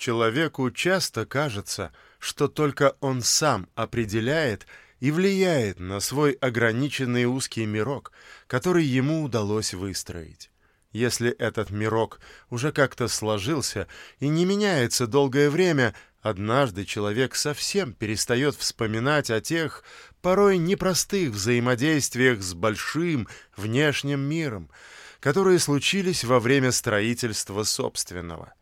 Человеку часто кажется, что только он сам определяет и влияет на свой ограниченный узкий мирок, который ему удалось выстроить. Если этот мирок уже как-то сложился и не меняется долгое время, однажды человек совсем перестает вспоминать о тех порой непростых взаимодействиях с большим внешним миром, которые случились во время строительства собственного.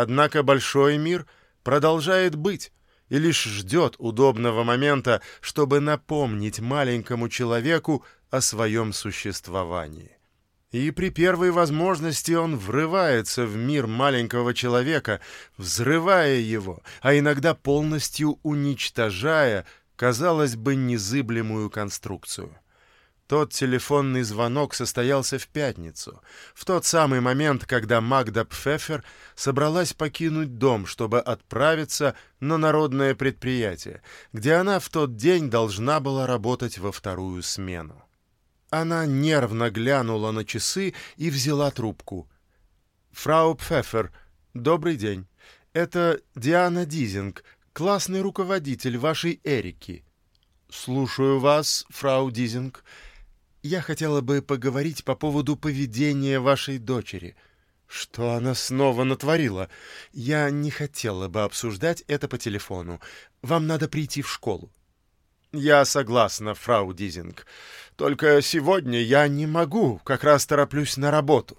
Однако большой мир продолжает быть, и лишь ждет удобного момента, чтобы напомнить маленькому человеку о своем существовании. И при первой возможности он врывается в мир маленького человека, взрывая его, а иногда полностью уничтожая, казалось бы, незыблемую конструкцию. Тот телефонный звонок состоялся в пятницу, в тот самый момент, когда Магда Пфеффер собралась покинуть дом, чтобы отправиться на народное предприятие, где она в тот день должна была работать во вторую смену. Она нервно глянула на часы и взяла трубку. «Фрау Пфеффер, добрый день. Это Диана Дизинг, классный руководитель вашей Эрики». «Слушаю вас, фрау Дизинг». Я хотела бы поговорить по поводу поведения вашей дочери. Что она снова натворила? Я не хотела бы обсуждать это по телефону. Вам надо прийти в школу. Я согласна, фрау Дизинг. Только сегодня я не могу, как раз тороплюсь на работу.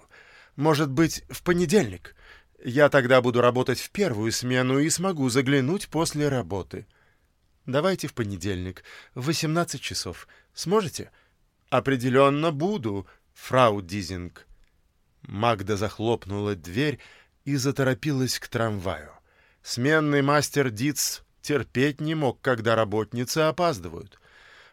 Может быть, в понедельник. Я тогда буду работать в первую смену и смогу заглянуть после работы. Давайте в понедельник, в 18 часов. Сможете? — «Определенно буду, фрау Дизинг». Магда захлопнула дверь и заторопилась к трамваю. Сменный мастер Диц терпеть не мог, когда работницы опаздывают.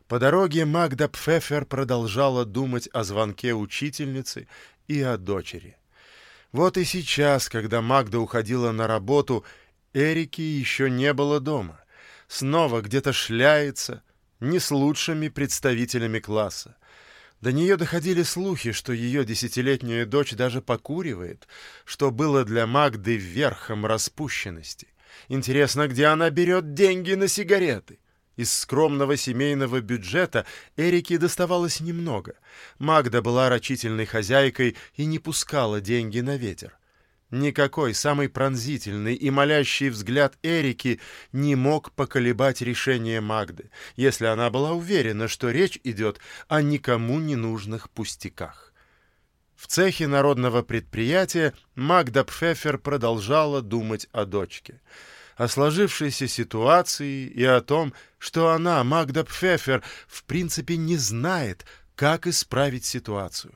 По дороге Магда Пфеффер продолжала думать о звонке учительницы и о дочери. Вот и сейчас, когда Магда уходила на работу, Эрики еще не было дома. Снова где-то шляется, не с лучшими представителями класса. До нее доходили слухи, что ее десятилетняя дочь даже покуривает, что было для Магды верхом распущенности. Интересно, где она берет деньги на сигареты? Из скромного семейного бюджета Эрике доставалось немного. Магда была рачительной хозяйкой и не пускала деньги на ветер. Никакой самый пронзительный и молящий взгляд Эрики не мог поколебать решение Магды, если она была уверена, что речь идет о никому не нужных пустяках. В цехе народного предприятия Магда Пфеффер продолжала думать о дочке, о сложившейся ситуации и о том, что она, Магда Пфеффер, в принципе не знает, как исправить ситуацию.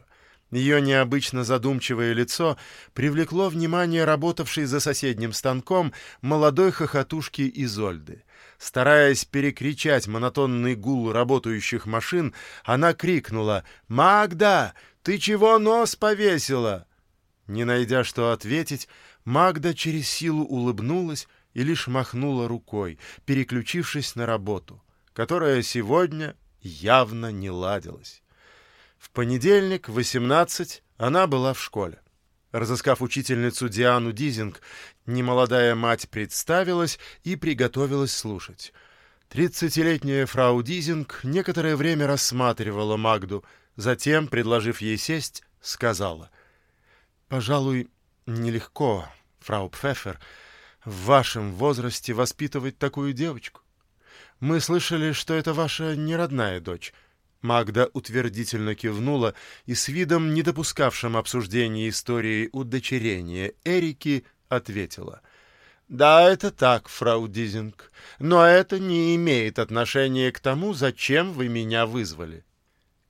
Ее необычно задумчивое лицо привлекло внимание работавшей за соседним станком молодой хохотушки Изольды. Стараясь перекричать монотонный гул работающих машин, она крикнула «Магда, ты чего нос повесила?» Не найдя что ответить, Магда через силу улыбнулась и лишь махнула рукой, переключившись на работу, которая сегодня явно не ладилась. В понедельник в 18 она была в школе. Разыскав учительницу Диану Дизинг, немолодая мать представилась и приготовилась слушать. Тридцатилетняя фрау Дизинг некоторое время рассматривала Магду, затем, предложив ей сесть, сказала, «Пожалуй, нелегко, фрау Пфеффер, в вашем возрасте воспитывать такую девочку. Мы слышали, что это ваша неродная дочь». Магда утвердительно кивнула и с видом, не допускавшим обсуждения истории удочерения Эрики, ответила. «Да, это так, фрау Дизинг, но это не имеет отношения к тому, зачем вы меня вызвали».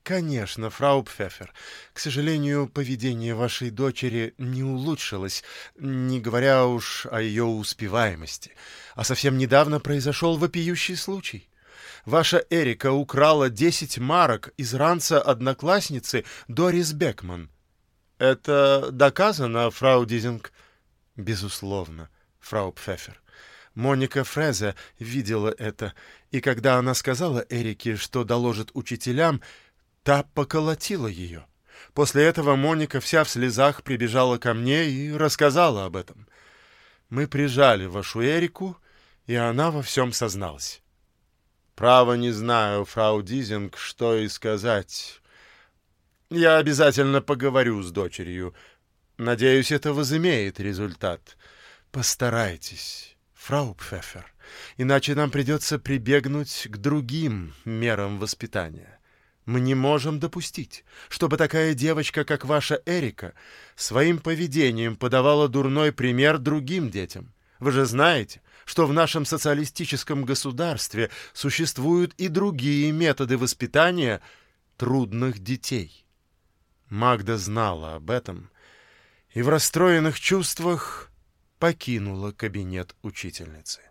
«Конечно, фрау Пфеффер. К сожалению, поведение вашей дочери не улучшилось, не говоря уж о ее успеваемости. А совсем недавно произошел вопиющий случай. Ваша Эрика украла 10 марок из ранца одноклассницы Дорис Бекман. Это доказано, фрау Дизинг? Безусловно, фрау Пфеффер. Моника Фрезе видела это, и когда она сказала Эрике, что доложит учителям, та поколотила ее. После этого Моника вся в слезах прибежала ко мне и рассказала об этом. Мы прижали вашу Эрику, и она во всем созналась. Право не знаю, фрау Дизинг, что и сказать. Я обязательно поговорю с дочерью. Надеюсь, это возымеет результат. Постарайтесь, фрау Пфеффер, иначе нам придется прибегнуть к другим мерам воспитания. Мы не можем допустить, чтобы такая девочка, как ваша Эрика, своим поведением подавала дурной пример другим детям. Вы же знаете, что в нашем социалистическом государстве существуют и другие методы воспитания трудных детей. Магда знала об этом и в расстроенных чувствах покинула кабинет учительницы.